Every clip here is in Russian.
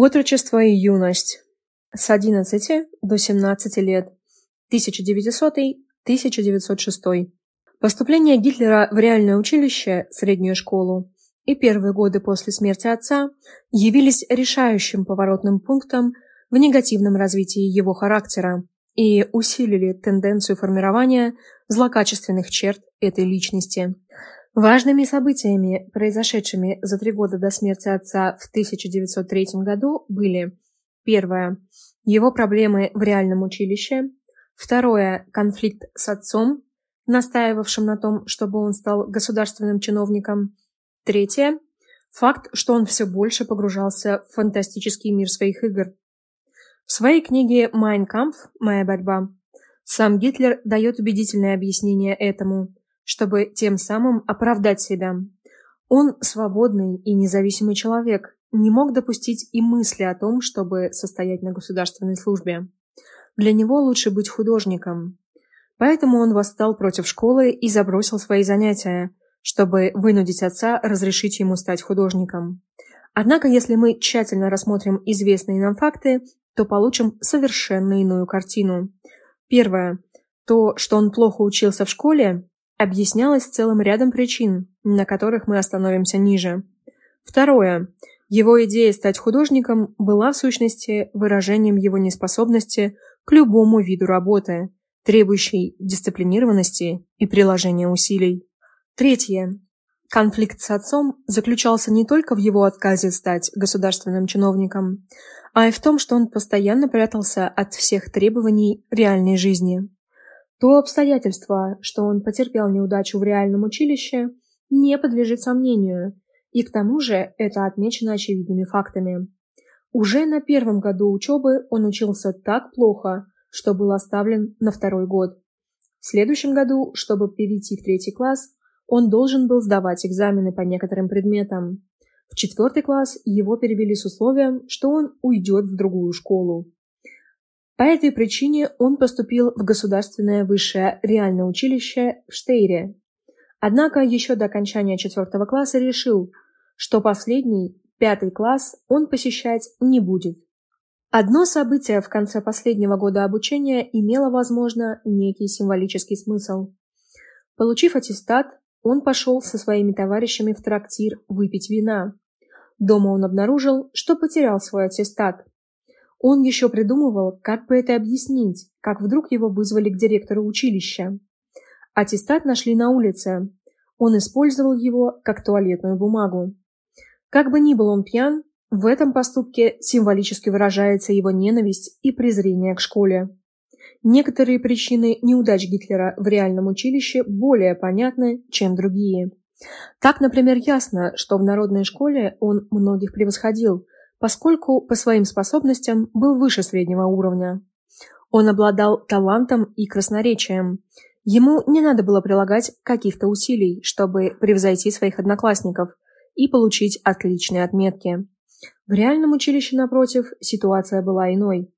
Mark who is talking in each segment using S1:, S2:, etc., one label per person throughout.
S1: Отрочество и юность. С 11 до 17 лет. 1900-1906. Поступление Гитлера в реальное училище, среднюю школу, и первые годы после смерти отца явились решающим поворотным пунктом в негативном развитии его характера и усилили тенденцию формирования злокачественных черт этой личности. Важными событиями, произошедшими за три года до смерти отца в 1903 году, были первое – его проблемы в реальном училище, второе – конфликт с отцом, настаивавшим на том, чтобы он стал государственным чиновником, третье – факт, что он все больше погружался в фантастический мир своих игр. В своей книге «Майн кампф. Моя борьба» сам Гитлер дает убедительное объяснение этому – чтобы тем самым оправдать себя. Он свободный и независимый человек, не мог допустить и мысли о том, чтобы состоять на государственной службе. Для него лучше быть художником. Поэтому он восстал против школы и забросил свои занятия, чтобы вынудить отца разрешить ему стать художником. Однако, если мы тщательно рассмотрим известные нам факты, то получим совершенно иную картину. Первое. То, что он плохо учился в школе, объяснялось целым рядом причин, на которых мы остановимся ниже. Второе. Его идея стать художником была в сущности выражением его неспособности к любому виду работы, требующей дисциплинированности и приложения усилий. Третье. Конфликт с отцом заключался не только в его отказе стать государственным чиновником, а и в том, что он постоянно прятался от всех требований реальной жизни. То обстоятельство, что он потерпел неудачу в реальном училище, не подлежит сомнению, и к тому же это отмечено очевидными фактами. Уже на первом году учебы он учился так плохо, что был оставлен на второй год. В следующем году, чтобы перейти в третий класс, он должен был сдавать экзамены по некоторым предметам. В четвертый класс его перевели с условием, что он уйдет в другую школу. По этой причине он поступил в Государственное высшее реальное училище в Штейре. Однако еще до окончания четвертого класса решил, что последний, пятый класс, он посещать не будет. Одно событие в конце последнего года обучения имело, возможно, некий символический смысл. Получив аттестат, он пошел со своими товарищами в трактир выпить вина. Дома он обнаружил, что потерял свой аттестат. Он еще придумывал, как бы это объяснить, как вдруг его вызвали к директору училища. Аттестат нашли на улице. Он использовал его как туалетную бумагу. Как бы ни был он пьян, в этом поступке символически выражается его ненависть и презрение к школе. Некоторые причины неудач Гитлера в реальном училище более понятны, чем другие. Так, например, ясно, что в народной школе он многих превосходил – поскольку по своим способностям был выше среднего уровня. Он обладал талантом и красноречием. Ему не надо было прилагать каких-то усилий, чтобы превзойти своих одноклассников и получить отличные отметки. В реальном училище, напротив, ситуация была иной.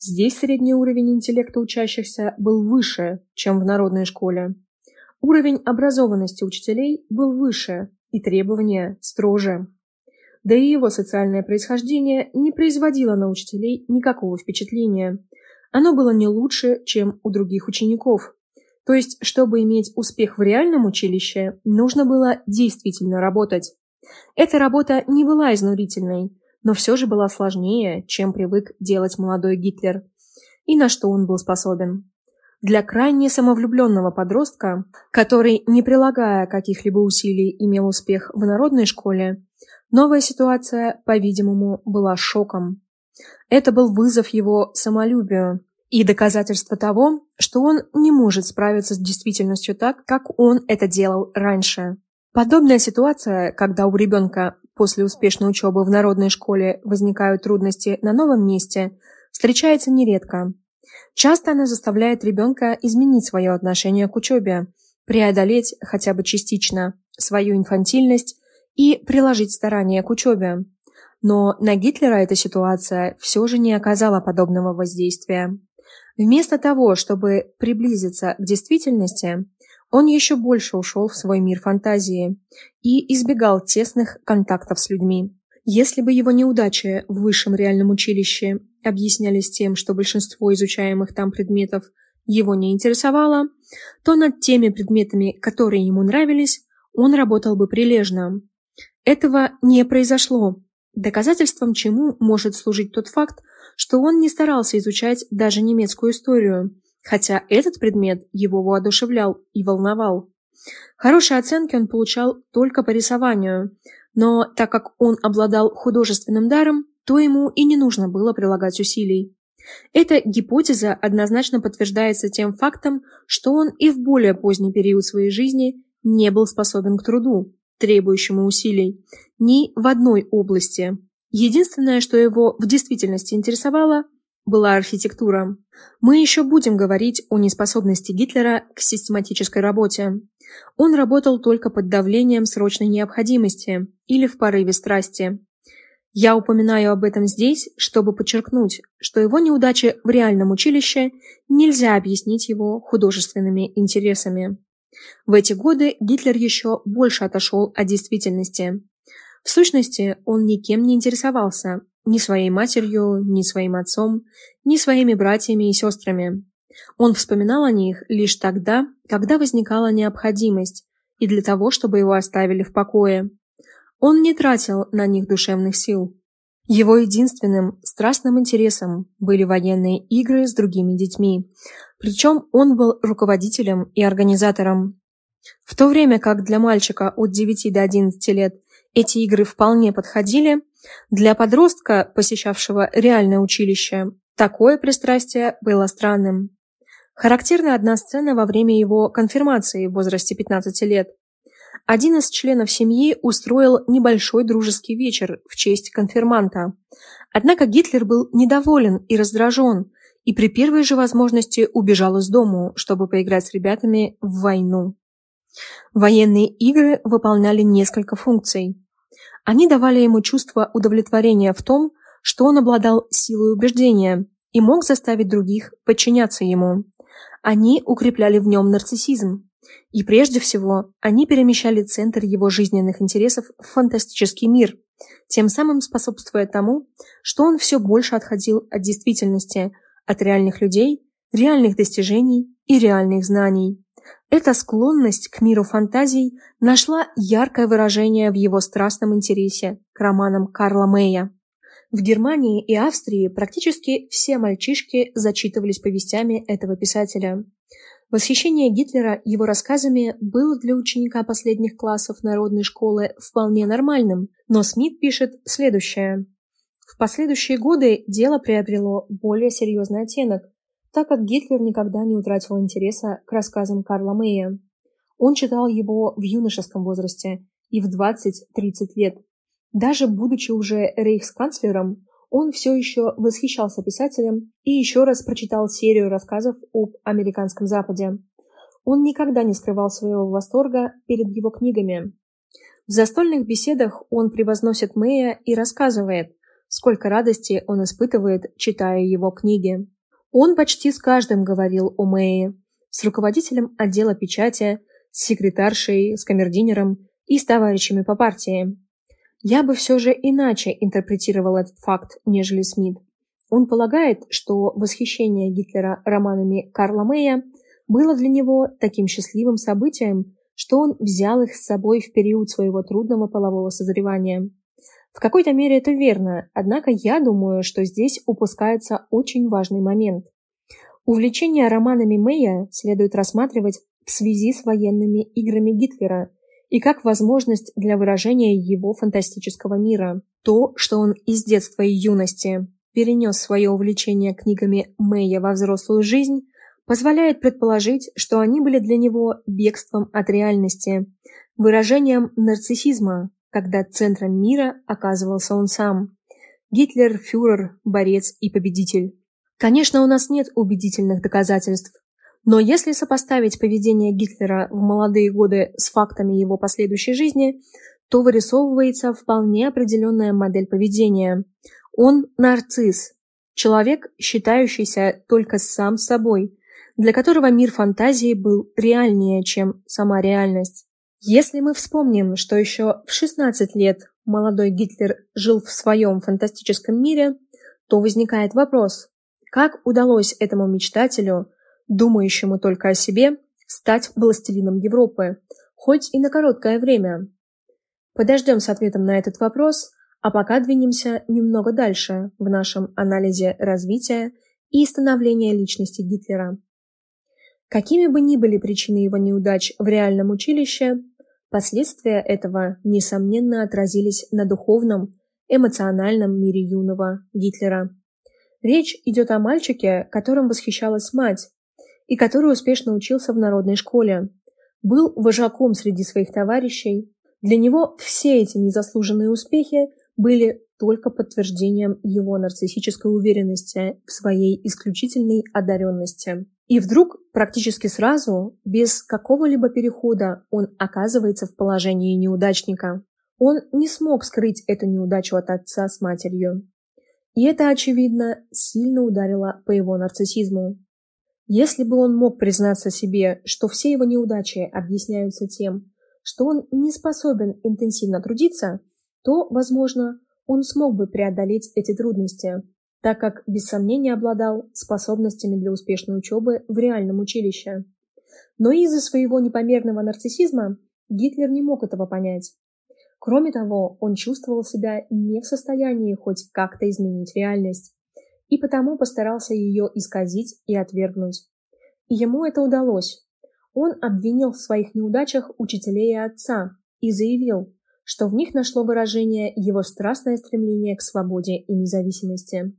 S1: Здесь средний уровень интеллекта учащихся был выше, чем в народной школе. Уровень образованности учителей был выше и требования строже да и его социальное происхождение не производило на учителей никакого впечатления. Оно было не лучше, чем у других учеников. То есть, чтобы иметь успех в реальном училище, нужно было действительно работать. Эта работа не была изнурительной, но все же была сложнее, чем привык делать молодой Гитлер. И на что он был способен. Для крайне самовлюбленного подростка, который, не прилагая каких-либо усилий, имел успех в народной школе, Новая ситуация, по-видимому, была шоком. Это был вызов его самолюбию и доказательство того, что он не может справиться с действительностью так, как он это делал раньше. Подобная ситуация, когда у ребенка после успешной учебы в народной школе возникают трудности на новом месте, встречается нередко. Часто она заставляет ребенка изменить свое отношение к учебе, преодолеть хотя бы частично свою инфантильность и приложить старания к учебе. Но на Гитлера эта ситуация все же не оказала подобного воздействия. Вместо того, чтобы приблизиться к действительности, он еще больше ушел в свой мир фантазии и избегал тесных контактов с людьми. Если бы его неудачи в высшем реальном училище объяснялись тем, что большинство изучаемых там предметов его не интересовало, то над теми предметами, которые ему нравились, он работал бы прилежно. Этого не произошло, доказательством чему может служить тот факт, что он не старался изучать даже немецкую историю, хотя этот предмет его воодушевлял и волновал. Хорошие оценки он получал только по рисованию, но так как он обладал художественным даром, то ему и не нужно было прилагать усилий. Эта гипотеза однозначно подтверждается тем фактом, что он и в более поздний период своей жизни не был способен к труду, требующему усилий, ни в одной области. Единственное, что его в действительности интересовало, была архитектура. Мы еще будем говорить о неспособности Гитлера к систематической работе. Он работал только под давлением срочной необходимости или в порыве страсти. Я упоминаю об этом здесь, чтобы подчеркнуть, что его неудачи в реальном училище нельзя объяснить его художественными интересами. В эти годы Гитлер еще больше отошел от действительности. В сущности, он никем не интересовался, ни своей матерью, ни своим отцом, ни своими братьями и сестрами. Он вспоминал о них лишь тогда, когда возникала необходимость, и для того, чтобы его оставили в покое. Он не тратил на них душевных сил. Его единственным страстным интересом были военные игры с другими детьми, причем он был руководителем и организатором. В то время как для мальчика от 9 до 11 лет эти игры вполне подходили, для подростка, посещавшего реальное училище, такое пристрастие было странным. Характерна одна сцена во время его конфирмации в возрасте 15 лет. Один из членов семьи устроил небольшой дружеский вечер в честь конфирманта. Однако Гитлер был недоволен и раздражен, и при первой же возможности убежал из дому, чтобы поиграть с ребятами в войну. Военные игры выполняли несколько функций. Они давали ему чувство удовлетворения в том, что он обладал силой убеждения и мог заставить других подчиняться ему. Они укрепляли в нем нарциссизм. И прежде всего, они перемещали центр его жизненных интересов в фантастический мир, тем самым способствуя тому, что он все больше отходил от действительности, от реальных людей, реальных достижений и реальных знаний. Эта склонность к миру фантазий нашла яркое выражение в его страстном интересе к романам Карла Мэя. В Германии и Австрии практически все мальчишки зачитывались повестями этого писателя. Восхищение Гитлера его рассказами было для ученика последних классов народной школы вполне нормальным, но Смит пишет следующее. В последующие годы дело приобрело более серьезный оттенок, так как Гитлер никогда не утратил интереса к рассказам Карла Мэя. Он читал его в юношеском возрасте и в 20-30 лет. Даже будучи уже рейхсканцлером, он все еще восхищался писателем и еще раз прочитал серию рассказов об американском Западе. Он никогда не скрывал своего восторга перед его книгами. В застольных беседах он превозносит Мэя и рассказывает, сколько радости он испытывает, читая его книги. Он почти с каждым говорил о Мэе, с руководителем отдела печати, с секретаршей, с камердинером и с товарищами по партии. Я бы все же иначе интерпретировал этот факт, нежели Смит. Он полагает, что восхищение Гитлера романами Карла Мэя было для него таким счастливым событием, что он взял их с собой в период своего трудного полового созревания. В какой-то мере это верно, однако я думаю, что здесь упускается очень важный момент. Увлечение романами Мэя следует рассматривать в связи с военными играми Гитлера и как возможность для выражения его фантастического мира. То, что он из детства и юности перенес свое увлечение книгами Мэя во взрослую жизнь, позволяет предположить, что они были для него бегством от реальности, выражением нарциссизма, когда центром мира оказывался он сам. Гитлер, фюрер, борец и победитель. Конечно, у нас нет убедительных доказательств, но если сопоставить поведение Гитлера в молодые годы с фактами его последующей жизни, то вырисовывается вполне определенная модель поведения. Он нарцисс, человек, считающийся только сам собой, для которого мир фантазии был реальнее, чем сама реальность. Если мы вспомним, что еще в 16 лет молодой Гитлер жил в своем фантастическом мире, то возникает вопрос, как удалось этому мечтателю, думающему только о себе, стать властелином Европы, хоть и на короткое время? Подождем с ответом на этот вопрос, а пока двинемся немного дальше в нашем анализе развития и становления личности Гитлера. Какими бы ни были причины его неудач в реальном училище, последствия этого, несомненно, отразились на духовном, эмоциональном мире юного Гитлера. Речь идет о мальчике, которым восхищалась мать, и который успешно учился в народной школе, был вожаком среди своих товарищей. Для него все эти незаслуженные успехи были только подтверждением его нарциссической уверенности в своей исключительной одаренности. И вдруг, практически сразу, без какого-либо перехода, он оказывается в положении неудачника. Он не смог скрыть эту неудачу от отца с матерью. И это, очевидно, сильно ударило по его нарциссизму. Если бы он мог признаться себе, что все его неудачи объясняются тем, что он не способен интенсивно трудиться, то, возможно, он смог бы преодолеть эти трудности, так как без сомнения обладал способностями для успешной учебы в реальном училище. Но из-за своего непомерного нарциссизма Гитлер не мог этого понять. Кроме того, он чувствовал себя не в состоянии хоть как-то изменить реальность, и потому постарался ее исказить и отвергнуть. И ему это удалось. Он обвинил в своих неудачах учителей и отца и заявил, что в них нашло выражение его страстное стремление к свободе и независимости.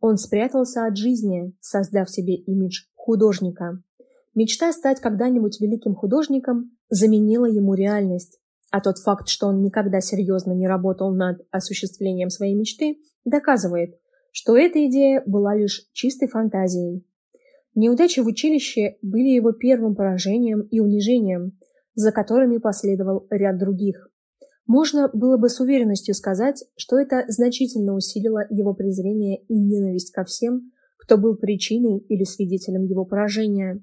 S1: Он спрятался от жизни, создав себе имидж художника. Мечта стать когда-нибудь великим художником заменила ему реальность, а тот факт, что он никогда серьезно не работал над осуществлением своей мечты, доказывает, что эта идея была лишь чистой фантазией. Неудачи в училище были его первым поражением и унижением, за которыми последовал ряд других. Можно было бы с уверенностью сказать, что это значительно усилило его презрение и ненависть ко всем, кто был причиной или свидетелем его поражения.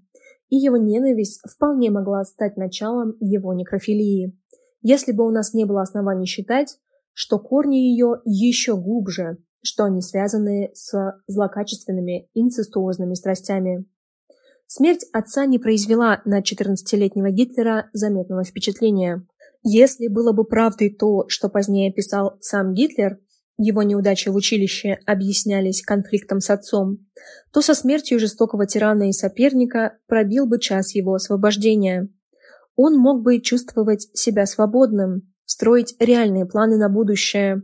S1: И его ненависть вполне могла стать началом его некрофилии, если бы у нас не было оснований считать, что корни ее еще глубже, что они связаны с злокачественными инцестуозными страстями. Смерть отца не произвела на 14-летнего Гитлера заметного впечатления. Если было бы правдой то, что позднее писал сам Гитлер, его неудачи в училище объяснялись конфликтом с отцом, то со смертью жестокого тирана и соперника пробил бы час его освобождения. Он мог бы чувствовать себя свободным, строить реальные планы на будущее,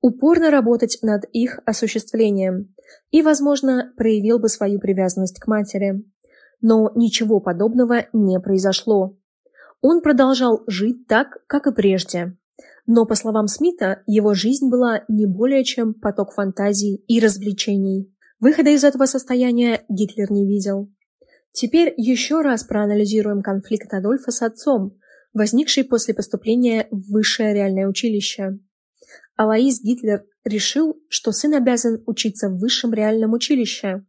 S1: упорно работать над их осуществлением и, возможно, проявил бы свою привязанность к матери. Но ничего подобного не произошло. Он продолжал жить так, как и прежде. Но, по словам Смита, его жизнь была не более чем поток фантазий и развлечений. Выхода из этого состояния Гитлер не видел. Теперь еще раз проанализируем конфликт Адольфа с отцом, возникший после поступления в высшее реальное училище. Алаис Гитлер решил, что сын обязан учиться в высшем реальном училище.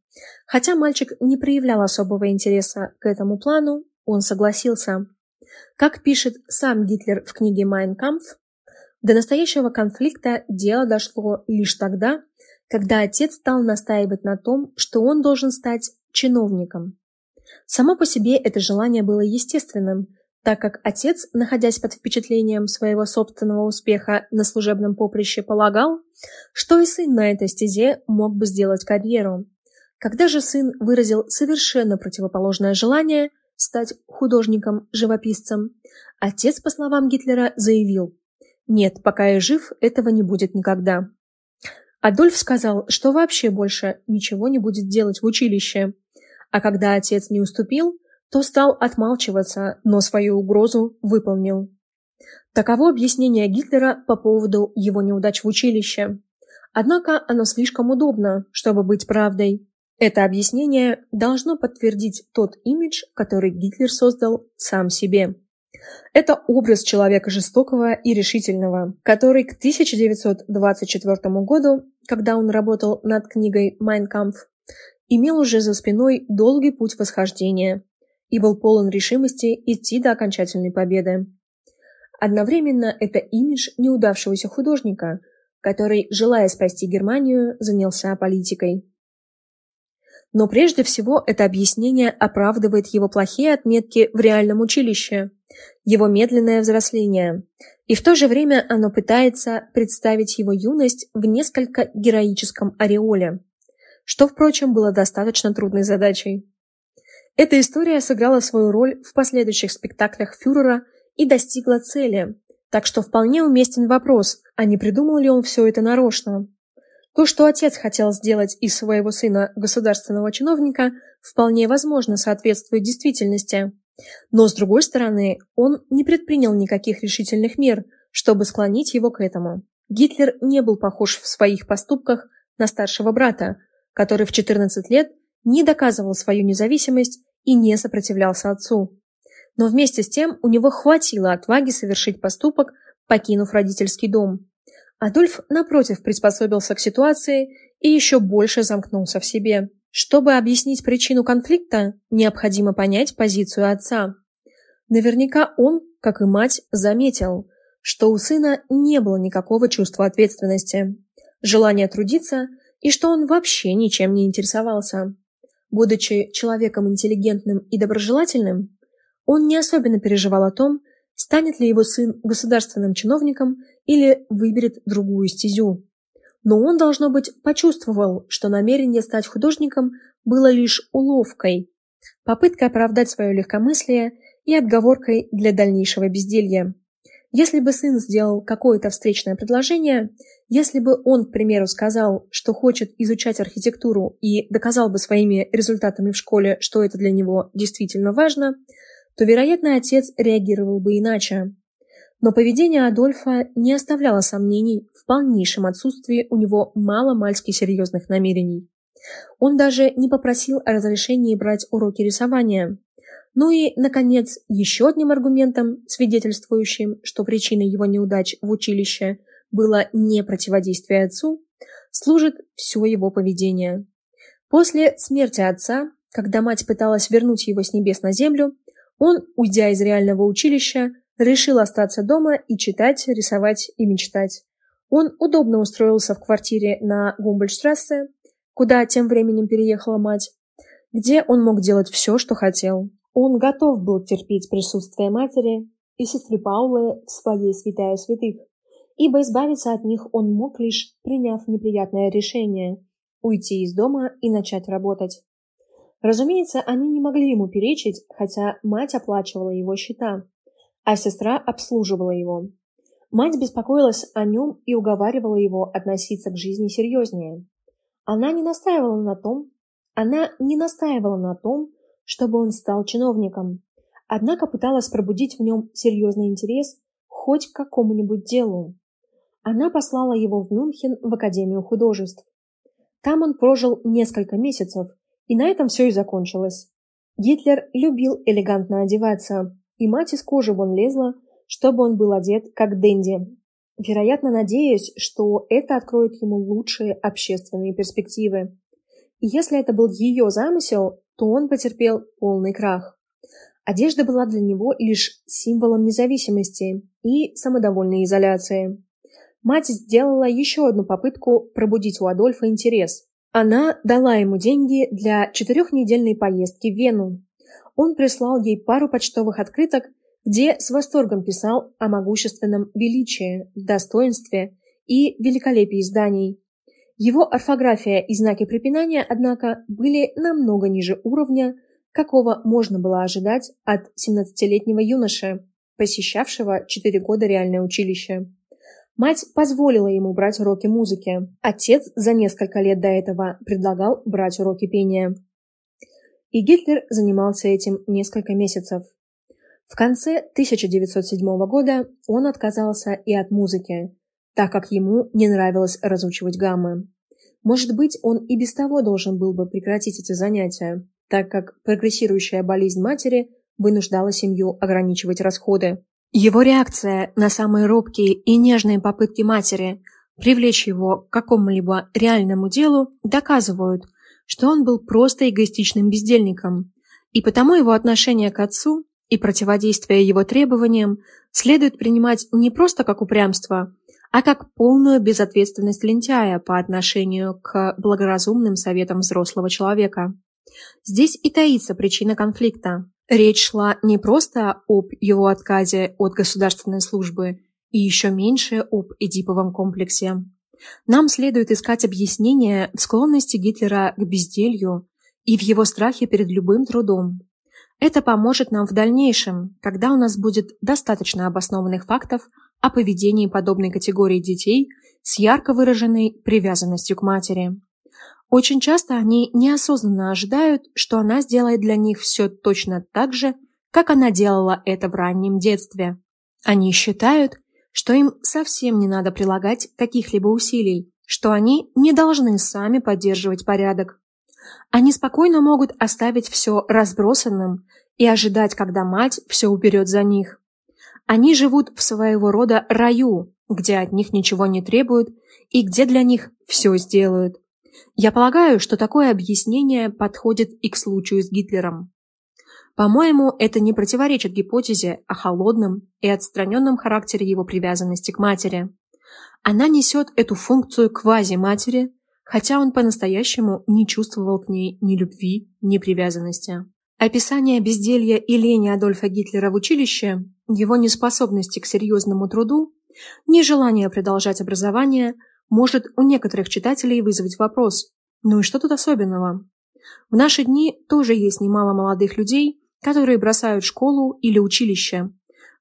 S1: Хотя мальчик не проявлял особого интереса к этому плану, он согласился. Как пишет сам Гитлер в книге «Майн Кампф», до настоящего конфликта дело дошло лишь тогда, когда отец стал настаивать на том, что он должен стать чиновником. Само по себе это желание было естественным, так как отец, находясь под впечатлением своего собственного успеха на служебном поприще, полагал, что и сын на этой стезе мог бы сделать карьеру. Когда же сын выразил совершенно противоположное желание, стать художником-живописцем, отец, по словам Гитлера, заявил «Нет, пока я жив, этого не будет никогда». Адольф сказал, что вообще больше ничего не будет делать в училище, а когда отец не уступил, то стал отмалчиваться, но свою угрозу выполнил. Таково объяснение Гитлера по поводу его неудач в училище. Однако оно слишком удобно, чтобы быть правдой. Это объяснение должно подтвердить тот имидж, который Гитлер создал сам себе. Это образ человека жестокого и решительного, который к 1924 году, когда он работал над книгой «Mein Kampf», имел уже за спиной долгий путь восхождения и был полон решимости идти до окончательной победы. Одновременно это имидж неудавшегося художника, который, желая спасти Германию, занялся политикой. Но прежде всего это объяснение оправдывает его плохие отметки в реальном училище, его медленное взросление, и в то же время оно пытается представить его юность в несколько героическом ореоле, что, впрочем, было достаточно трудной задачей. Эта история сыграла свою роль в последующих спектаклях фюрера и достигла цели, так что вполне уместен вопрос, а не придумал ли он все это нарочно. То, что отец хотел сделать из своего сына государственного чиновника, вполне возможно соответствует действительности. Но, с другой стороны, он не предпринял никаких решительных мер, чтобы склонить его к этому. Гитлер не был похож в своих поступках на старшего брата, который в 14 лет не доказывал свою независимость и не сопротивлялся отцу. Но вместе с тем у него хватило отваги совершить поступок, покинув родительский дом. Адольф, напротив, приспособился к ситуации и еще больше замкнулся в себе. Чтобы объяснить причину конфликта, необходимо понять позицию отца. Наверняка он, как и мать, заметил, что у сына не было никакого чувства ответственности, желания трудиться и что он вообще ничем не интересовался. Будучи человеком интеллигентным и доброжелательным, он не особенно переживал о том, станет ли его сын государственным чиновником или выберет другую стезю. Но он, должно быть, почувствовал, что намерение стать художником было лишь уловкой, попыткой оправдать свое легкомыслие и отговоркой для дальнейшего безделья. Если бы сын сделал какое-то встречное предложение, если бы он, к примеру, сказал, что хочет изучать архитектуру и доказал бы своими результатами в школе, что это для него действительно важно, то, вероятно, отец реагировал бы иначе. Но поведение Адольфа не оставляло сомнений в полнейшем отсутствии у него мало-мальски серьезных намерений. Он даже не попросил о разрешении брать уроки рисования. Ну и, наконец, еще одним аргументом, свидетельствующим, что причиной его неудач в училище было не противодействие отцу, служит все его поведение. После смерти отца, когда мать пыталась вернуть его с небес на землю, он, уйдя из реального училища, решил остаться дома и читать, рисовать и мечтать. Он удобно устроился в квартире на Гумбольштрассе, куда тем временем переехала мать, где он мог делать все, что хотел. Он готов был терпеть присутствие матери и сестры Паулы в своей святая святых, ибо избавиться от них он мог лишь приняв неприятное решение – уйти из дома и начать работать. Разумеется, они не могли ему перечить, хотя мать оплачивала его счета, а сестра обслуживала его. Мать беспокоилась о нем и уговаривала его относиться к жизни серьезнее. Она не настаивала на том, она не настаивала на том, чтобы он стал чиновником, однако пыталась пробудить в нем серьезный интерес хоть к какому-нибудь делу. Она послала его в Мюнхен в Академию художеств. Там он прожил несколько месяцев, и на этом все и закончилось. Гитлер любил элегантно одеваться, и мать из кожи вон лезла, чтобы он был одет как денди. Вероятно, надеясь, что это откроет ему лучшие общественные перспективы. И если это был ее замысел, то он потерпел полный крах. Одежда была для него лишь символом независимости и самодовольной изоляции. Мать сделала еще одну попытку пробудить у Адольфа интерес. Она дала ему деньги для четырехнедельной поездки в Вену. Он прислал ей пару почтовых открыток, где с восторгом писал о могущественном величии, достоинстве и великолепии зданий. Его орфография и знаки препинания, однако, были намного ниже уровня, какого можно было ожидать от 17-летнего юноши, посещавшего 4 года реальное училище. Мать позволила ему брать уроки музыки. Отец за несколько лет до этого предлагал брать уроки пения. И Гитлер занимался этим несколько месяцев. В конце 1907 года он отказался и от музыки, так как ему не нравилось разучивать гаммы. Может быть, он и без того должен был бы прекратить эти занятия, так как прогрессирующая болезнь матери вынуждала семью ограничивать расходы. Его реакция на самые робкие и нежные попытки матери привлечь его к какому-либо реальному делу доказывают, что он был просто эгоистичным бездельником, и потому его отношение к отцу и противодействие его требованиям следует принимать не просто как упрямство, а как полную безответственность лентяя по отношению к благоразумным советам взрослого человека. Здесь и таится причина конфликта. Речь шла не просто об его отказе от государственной службы, и еще меньше об Эдиповом комплексе. Нам следует искать объяснение в склонности Гитлера к безделью и в его страхе перед любым трудом. Это поможет нам в дальнейшем, когда у нас будет достаточно обоснованных фактов о поведении подобной категории детей с ярко выраженной привязанностью к матери. Очень часто они неосознанно ожидают, что она сделает для них все точно так же, как она делала это в раннем детстве. Они считают, что им совсем не надо прилагать каких-либо усилий, что они не должны сами поддерживать порядок. Они спокойно могут оставить все разбросанным и ожидать, когда мать все уберет за них. Они живут в своего рода раю, где от них ничего не требуют и где для них все сделают. Я полагаю, что такое объяснение подходит и к случаю с Гитлером. По-моему, это не противоречит гипотезе о холодном и отстраненном характере его привязанности к матери. Она несет эту функцию квази-матери, хотя он по-настоящему не чувствовал к ней ни любви, ни привязанности. Описание безделья и лени Адольфа Гитлера в училище, его неспособности к серьезному труду, нежелание продолжать образование может у некоторых читателей вызвать вопрос «Ну и что тут особенного?». В наши дни тоже есть немало молодых людей, которые бросают школу или училище.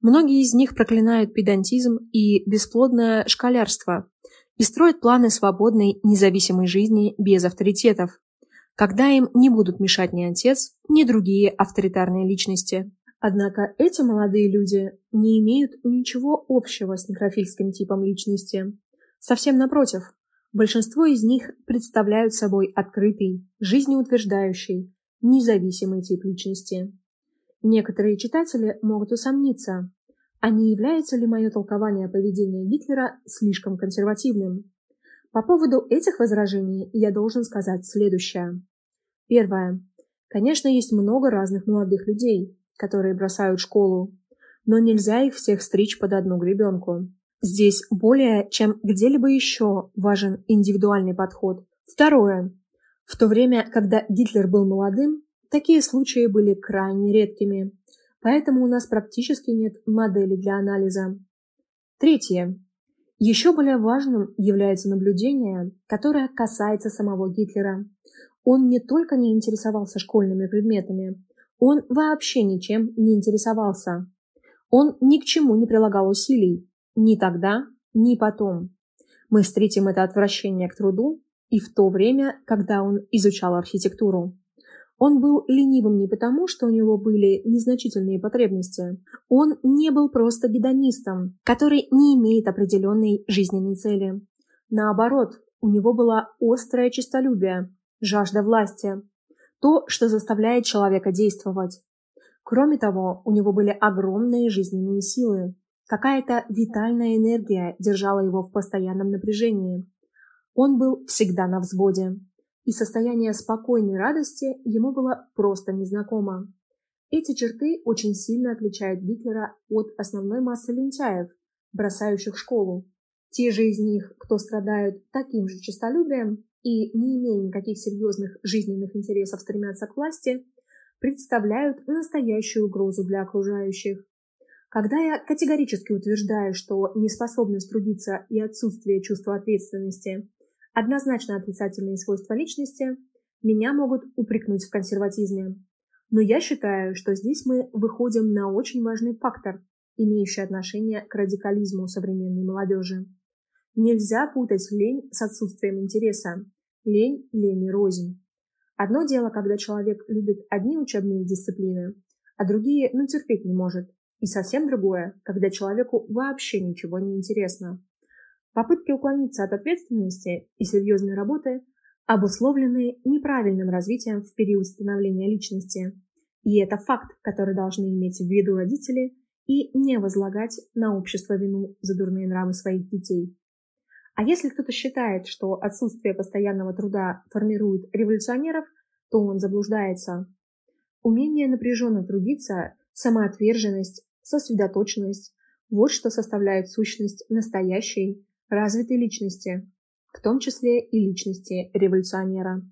S1: Многие из них проклинают педантизм и бесплодное школярство и строят планы свободной, независимой жизни без авторитетов, когда им не будут мешать ни отец, ни другие авторитарные личности. Однако эти молодые люди не имеют ничего общего с некрофильским типом личности. Совсем напротив, большинство из них представляют собой открытый, жизнеутверждающий, независимый тип личности. Некоторые читатели могут усомниться, а не является ли мое толкование поведения Гитлера слишком консервативным. По поводу этих возражений я должен сказать следующее. Первое. Конечно, есть много разных молодых людей, которые бросают школу, но нельзя их всех стричь под одну гребенку. Здесь более чем где-либо еще важен индивидуальный подход. Второе. В то время, когда Гитлер был молодым, Такие случаи были крайне редкими, поэтому у нас практически нет модели для анализа. Третье. Еще более важным является наблюдение, которое касается самого Гитлера. Он не только не интересовался школьными предметами, он вообще ничем не интересовался. Он ни к чему не прилагал усилий, ни тогда, ни потом. Мы встретим это отвращение к труду и в то время, когда он изучал архитектуру. Он был ленивым не потому, что у него были незначительные потребности. Он не был просто гедонистом, который не имеет определенной жизненной цели. Наоборот, у него была острое честолюбие, жажда власти, то, что заставляет человека действовать. Кроме того, у него были огромные жизненные силы. Какая-то витальная энергия держала его в постоянном напряжении. Он был всегда на взводе и состояние спокойной радости ему было просто незнакомо. Эти черты очень сильно отличают Гитлера от основной массы лентяев, бросающих школу. Те же из них, кто страдают таким же честолюбием и, не имея никаких серьезных жизненных интересов, стремятся к власти, представляют настоящую угрозу для окружающих. Когда я категорически утверждаю, что неспособность трудиться и отсутствие чувства ответственности однозначно отрицательные свойства личности, меня могут упрекнуть в консерватизме. Но я считаю, что здесь мы выходим на очень важный фактор, имеющий отношение к радикализму современной молодежи. Нельзя путать лень с отсутствием интереса. Лень – лень и рознь. Одно дело, когда человек любит одни учебные дисциплины, а другие ну терпеть не может. И совсем другое, когда человеку вообще ничего не интересно. Попытки уклониться от ответственности и серьезной работы обусловлены неправильным развитием в период становления личности. И это факт, который должны иметь в виду родители и не возлагать на общество вину за дурные нравы своих детей. А если кто-то считает, что отсутствие постоянного труда формирует революционеров, то он заблуждается. Умение напряженно трудиться самоотверженность, сосредоточенность – вот что составляет сущность настоящей, развитой личности, в том числе и личности революционера.